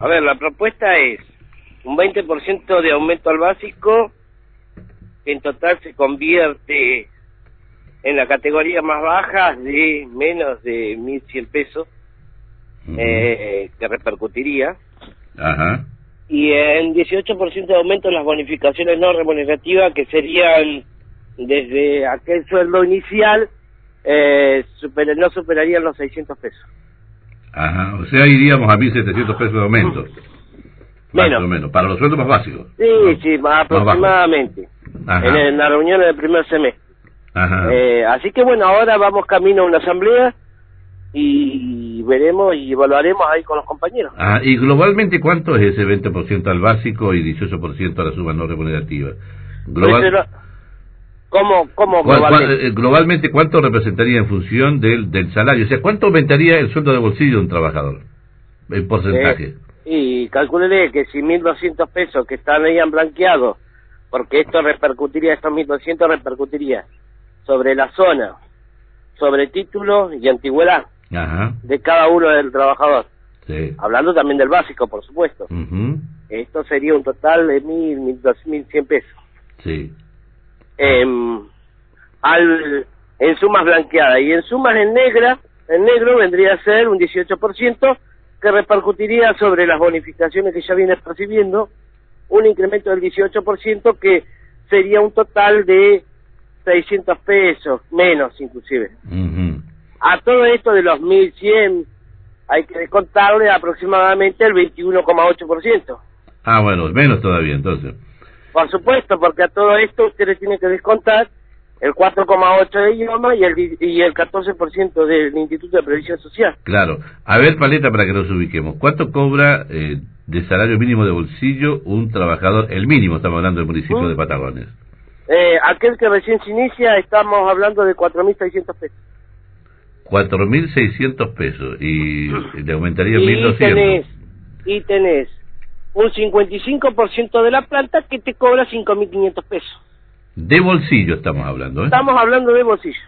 A ver, la propuesta es un 20% de aumento al básico, que en total se convierte en la categoría más baja de menos de 1.100 pesos, eh, que repercutiría. Ajá. Y en 18% de aumento en las bonificaciones no remunerativas, que serían desde aquel sueldo inicial, eh, super- no superarían los 600 pesos. Ajá. O sea, iríamos a 1.700 pesos de aumento. Más Menos. o menos. Para los sueldos más básicos. Sí, sí, más aproximadamente. En, en la reunión del primer semestre. Ajá. Eh, así que bueno, ahora vamos camino a una asamblea y veremos y evaluaremos ahí con los compañeros. Ah, y globalmente, ¿cuánto es ese 20% al básico y 18% a la suma no remunerativa? Global- ¿Cómo, cómo ¿cuál- cuál- globalmente? eh, globalmente, ¿cuánto representaría en función del, del salario? O sea, ¿cuánto aumentaría el sueldo de bolsillo de un trabajador? En porcentaje. Eh, y calculé que si 1.200 pesos que están ahí han blanqueado, porque esto repercutiría, estos 1.200 repercutiría sobre la zona, sobre título y antigüedad Ajá. de cada uno del trabajador. Sí. Hablando también del básico, por supuesto. Esto sería un total de 1.000, 1.200 pesos. Sí. Em, al, en sumas blanqueadas y en sumas en negra, en negro vendría a ser un 18% que repercutiría sobre las bonificaciones que ya viene percibiendo, un incremento del 18% que sería un total de 600 pesos, menos inclusive. A todo esto de los 1.100 hay que descontarle aproximadamente el 21,8%. Ah, bueno, menos todavía, entonces. Por supuesto, porque a todo esto usted le tiene que descontar el 4,8 de idioma y el, y el 14% del Instituto de Previsión Social. Claro. A ver, Paleta, para que nos ubiquemos. ¿Cuánto cobra eh, de salario mínimo de bolsillo un trabajador? El mínimo, estamos hablando del municipio ¿Mm? de Patagones. Eh, aquel que recién se inicia, estamos hablando de 4.600 pesos. 4.600 pesos y le aumentaría Y 1.200. tenés, y tenés un 55% de la planta que te cobra 5.500 pesos. De bolsillo estamos hablando, ¿eh? Estamos hablando de bolsillo.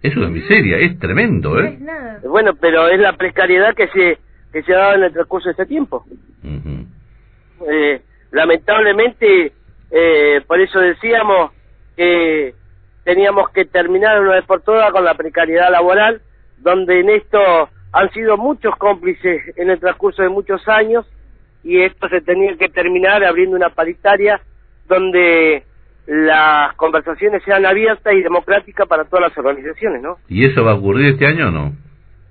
Es una miseria, es tremendo, No ¿eh? es nada. Bueno, pero es la precariedad que se, que se ha dado en el transcurso de este tiempo. Ujú. eh, lamentablemente, eh, por eso decíamos que teníamos que terminar una vez por todas con la precariedad laboral, donde en esto han sido muchos cómplices en el transcurso de muchos años y esto se tenía que terminar abriendo una paritaria donde las conversaciones sean abiertas y democráticas para todas las organizaciones, ¿no? ¿Y eso va a ocurrir este año o no?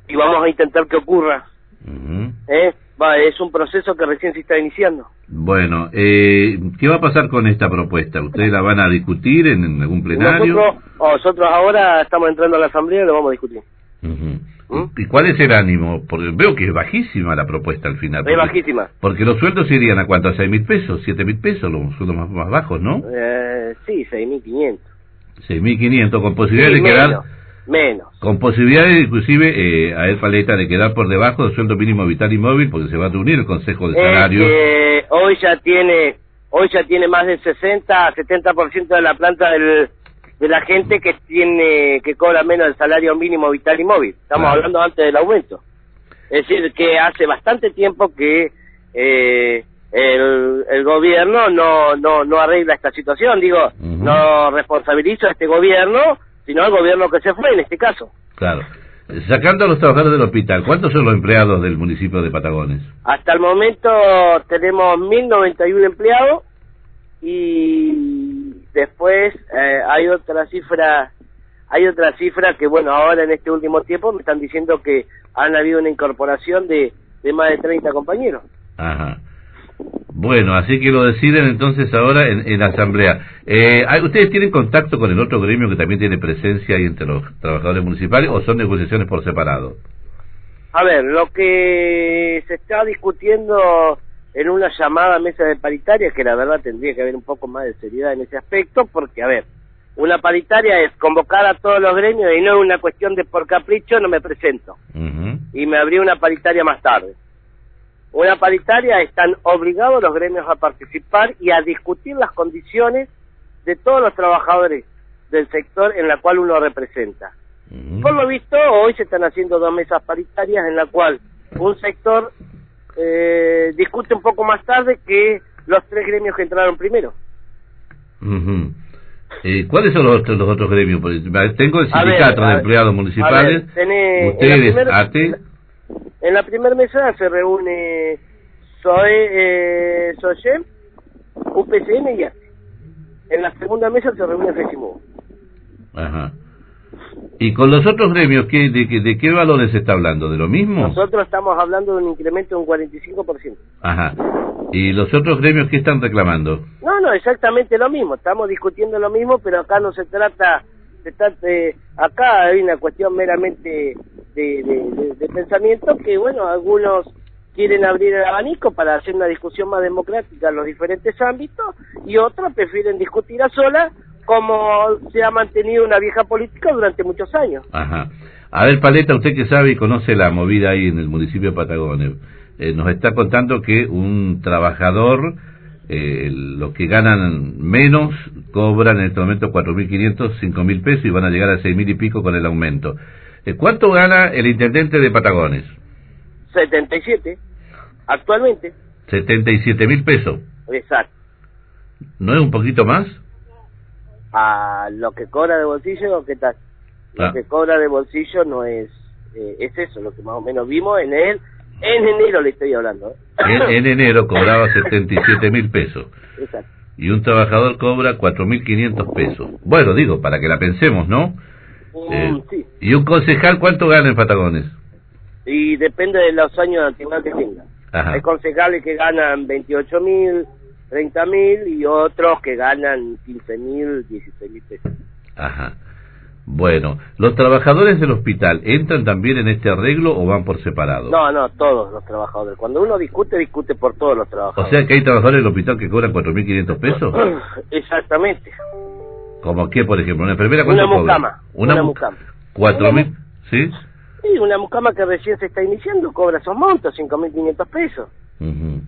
Y vamos a intentar que ocurra. ¿eh? Va, es un proceso que recién se está iniciando. Bueno, eh, ¿qué va a pasar con esta propuesta? ¿Ustedes la van a discutir en, algún plenario? Nosotros, nosotros ahora estamos entrando a la asamblea y lo vamos a discutir. ¿Mm? ¿Y cuál es el ánimo? Porque veo que es bajísima la propuesta al final. Es bajísima. Porque los sueldos irían a cuánto, a seis mil pesos, siete mil pesos, los sueldos más, más bajos, ¿no? Eh, sí, 6.500. Seis mil quinientos, con posibilidad Sí, de quedar, menos, con posibilidades inclusive eh, a él paleta de quedar por debajo del sueldo mínimo vital y móvil, porque se va a reunir el Consejo de Salario. Este, hoy ya tiene hoy ya tiene más del 60 a 70% de la planta del, de la gente que tiene que cobra menos del salario mínimo vital y móvil. Estamos Claro. hablando antes del aumento. Es decir, que hace bastante tiempo que eh, el, el gobierno no, no, no arregla esta situación. Digo, no responsabilizo a este gobierno, sino al gobierno que se fue en este caso. Claro. Sacando a los trabajadores del hospital, ¿cuántos son los empleados del municipio de Patagones? Hasta el momento tenemos 1.091 empleados y después eh, hay otra cifra, hay otra cifra que bueno, ahora en este último tiempo me están diciendo que han habido una incorporación de, de más de 30 compañeros. Ajá. Bueno, así que lo deciden entonces ahora en, en la asamblea. Eh, ¿hay- ¿Ustedes tienen contacto con el otro gremio que también tiene presencia ahí entre los trabajadores municipales o son negociaciones por separado? A ver, lo que se está discutiendo en una llamada mesa de paritaria, que la verdad tendría que haber un poco más de seriedad en ese aspecto, porque, a ver, una paritaria es convocar a todos los gremios y no es una cuestión de por capricho no me presento. Y me abrí una paritaria más tarde. Una paritaria están obligados los gremios a participar y a discutir las condiciones de todos los trabajadores del sector en la cual uno representa. Ujú. Por lo visto, hoy se están haciendo dos mesas paritarias en la cual un sector eh, discute un poco más tarde que los tres gremios que entraron primero. Ujú. Eh, ¿Cuáles son los, otros- los otros gremios? Tengo el ver, sindicato de empleados municipales, ver, tenés- en la ustedes, En la primera mesa se reúne SOE, eh, SOYEM, UPCN y ATE. En la segunda mesa se reúne FESIMUB. ajá. ¿Y con los otros gremios qué, de, qué- de qué valores se está hablando? ¿De lo mismo? Nosotros estamos hablando de un incremento de un 45%. Ajá. ¿Y los otros gremios qué están reclamando? No, no, exactamente lo mismo. Estamos discutiendo lo mismo, pero acá no se trata, se trata de- acá hay una cuestión meramente de, de- pensamiento que, bueno, algunos quieren abrir el abanico para hacer una discusión más democrática en los diferentes ámbitos y otros prefieren discutir a solas como se ha mantenido una vieja política durante muchos años. Ajá. A ver, Paleta, usted que sabe y conoce la movida ahí en el municipio de Patagones, eh, nos está contando que un trabajador, eh, los que ganan menos, cobran en este momento 4.500, 5.000 pesos y van a llegar a 6.000 y pico con el aumento. Eh, ¿Cuánto gana el intendente de Patagones? 77, actualmente. 77.000 pesos. Exacto. ¿No es un poquito más? A lo que cobra de bolsillo, ¿qué tal? Lo Ah. que cobra de bolsillo no es, eh, es eso, lo que más o menos vimos en él, en enero le estoy hablando. ¿eh? En, en enero cobraba 77.000 pesos. Exacto. y un trabajador cobra 4.500 pesos. Bueno, digo, para que la pensemos, ¿no? Mm, Eh, sí, ¿Y un concejal cuánto gana en Patagones? y depende de los años de antigüedad que tenga. Ajá. Hay concejales que ganan 28 mil, 30 mil y otros que ganan 15 mil, 16 mil pesos. Ajá. Bueno, ¿los trabajadores del hospital entran también en este arreglo o van por separado? No, no, todos los trabajadores. Cuando uno discute, discute por todos los O trabajadores. sea que hay trabajadores del hospital que cobran 4.500 pesos. Exactamente. ¿Como qué, por ejemplo? ¿Una enfermera cuánto Una mucama, Una, una mu- mucama. ¿4.000? ¿Sí? Y una mucama que recién se está iniciando cobra esos montos, 5.500 pesos. Ujú.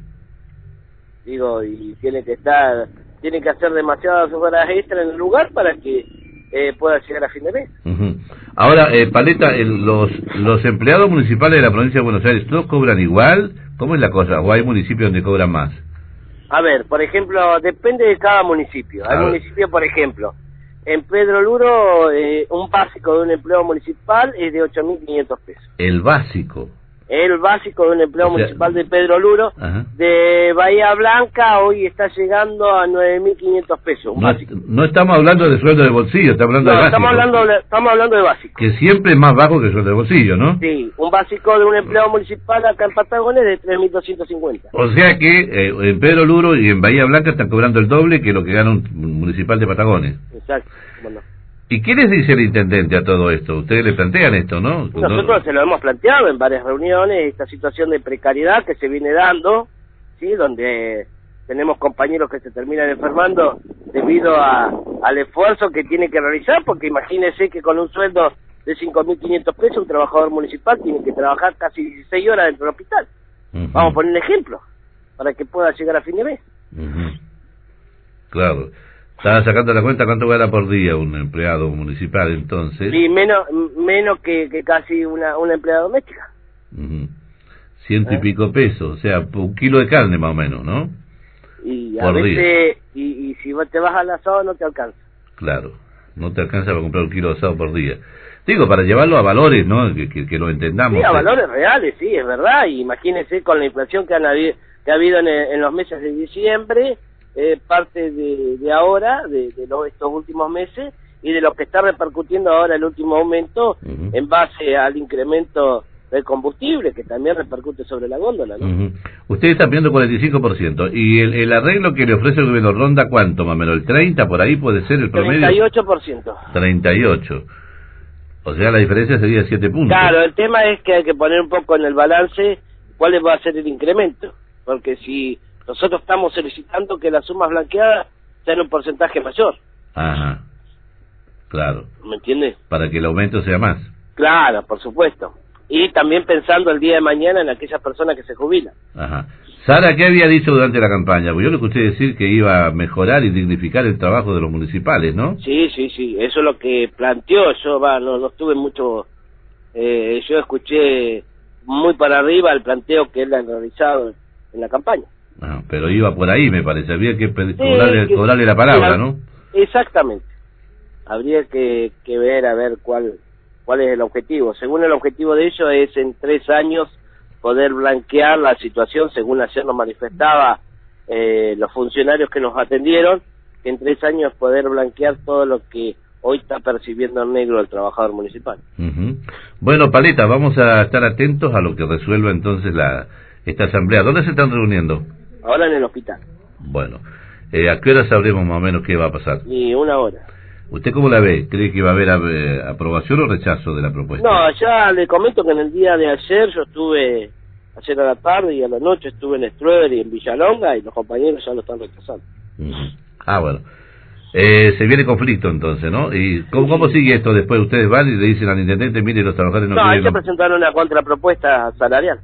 Digo, y tiene que estar, tiene que hacer demasiadas horas extra en el lugar para que eh, pueda llegar a fin de mes. Ujú. Ahora, eh, Paleta, el- los, los empleados municipales de la provincia de Buenos Aires, ¿todos cobran igual? ¿Cómo es la cosa? ¿O hay municipios donde cobran más? A ver, por ejemplo, depende de cada municipio. Hay municipios, por ejemplo, en Pedro Luro, eh, un básico de un empleo municipal es de 8.500 pesos. El básico. El básico de un empleo O sea, municipal de Pedro Luro, Ajá. de Bahía Blanca, hoy está llegando a 9.500 pesos. No, estamos hablando de sueldo de bolsillo, estamos hablando No, de básico. estamos hablando, de, estamos hablando de básico. Que siempre es más bajo que el sueldo de bolsillo, ¿no? Sí, un básico de un empleado municipal acá en Patagones de 3.250. O sea que eh, en Pedro Luro y en Bahía Blanca están cobrando el doble que lo que gana un municipal de Patagones. Exacto. Bueno, ¿Y qué les dice el intendente a todo esto? Ustedes le plantean esto, ¿no? nosotros No- se lo hemos planteado en varias reuniones, esta situación de precariedad que se viene dando, sí, donde tenemos compañeros que se terminan enfermando debido a, al esfuerzo que tiene que realizar, porque imagínese que con un sueldo de 5.500 pesos un trabajador municipal tiene que trabajar casi 16 horas dentro del hospital. Vamos a poner un ejemplo, para que pueda llegar a fin de mes. Claro. Estaba sacando la cuenta cuánto gana por día un empleado municipal entonces. Y menos menos que, que casi una, una empleada doméstica. Ujú. Ciento y ¿Eh? pico pesos, o sea, un kilo de carne más o menos, ¿no? Y a Por día. y, y si vos te vas al asado no te alcanza. Claro, no te alcanza para comprar un kilo de asado por día. Digo, para llevarlo a valores, ¿no? Que, que, que lo entendamos. Sí, a eh. valores reales, sí, es verdad. Y imagínense con la inflación que, han habido, que ha habido en, el- en los meses de diciembre, eh, parte de, de ahora, de, de los, estos últimos meses, y de lo que está repercutiendo ahora el último aumento en base al incremento del combustible, que también repercute sobre la góndola, ¿no? Ujú. Ustedes están pidiendo 45%. ¿Y el, el arreglo que le ofrece el gobierno ronda cuánto, más o menos? ¿El 30 por ahí puede ser el promedio? 38%. 38. O sea, la diferencia sería 7 puntos. Claro, el tema es que hay que poner un poco en el balance cuál va a ser el incremento, porque si nosotros estamos solicitando que las sumas blanqueadas sean un porcentaje mayor, Ajá. Claro. ¿me entiendes? Para que el aumento sea más. Claro, por supuesto. Y también pensando el día de mañana en aquellas personas que se jubilan. Ajá. Sara, ¿qué había dicho durante la campaña? Pues yo le escuché decir que iba a mejorar y dignificar el trabajo de los municipales, ¿no? Sí, sí, sí, eso es lo que planteó, yo va, no, no estuve mucho, eh, yo escuché muy para arriba el planteo que él ha realizado en la campaña. Ah, pero iba por ahí, me parece. Había que, cobrarle, cobrarle, la palabra, ¿no? Exactamente. Habría que, que ver a ver cuál cuál es el objetivo. Según el objetivo de ellos es en tres años poder blanquear la situación, según ayer nos manifestaba eh, los funcionarios que nos atendieron, que en tres años poder blanquear todo lo que hoy está percibiendo en negro el trabajador municipal. Bueno, Paleta, vamos a estar atentos a lo que resuelva entonces la esta asamblea. ¿Dónde se están reuniendo? Ahora en el hospital. Bueno, eh, ¿a qué hora sabremos más o menos qué va a pasar? Y una hora. ¿Usted cómo la ve? ¿Cree que va a haber eh, aprobación o rechazo de la propuesta? No, ya le comento que en el día de ayer yo estuve, ayer a la tarde y a la noche estuve en Struer y en Villalonga y los compañeros ya lo están rechazando. Ah, bueno. Eh, se viene conflicto entonces, ¿no? ¿Y cómo, cómo, sigue esto después? ¿Ustedes van y le dicen al intendente, mire, los trabajadores no, no quieren... No, hay que presentar una contrapropuesta salarial.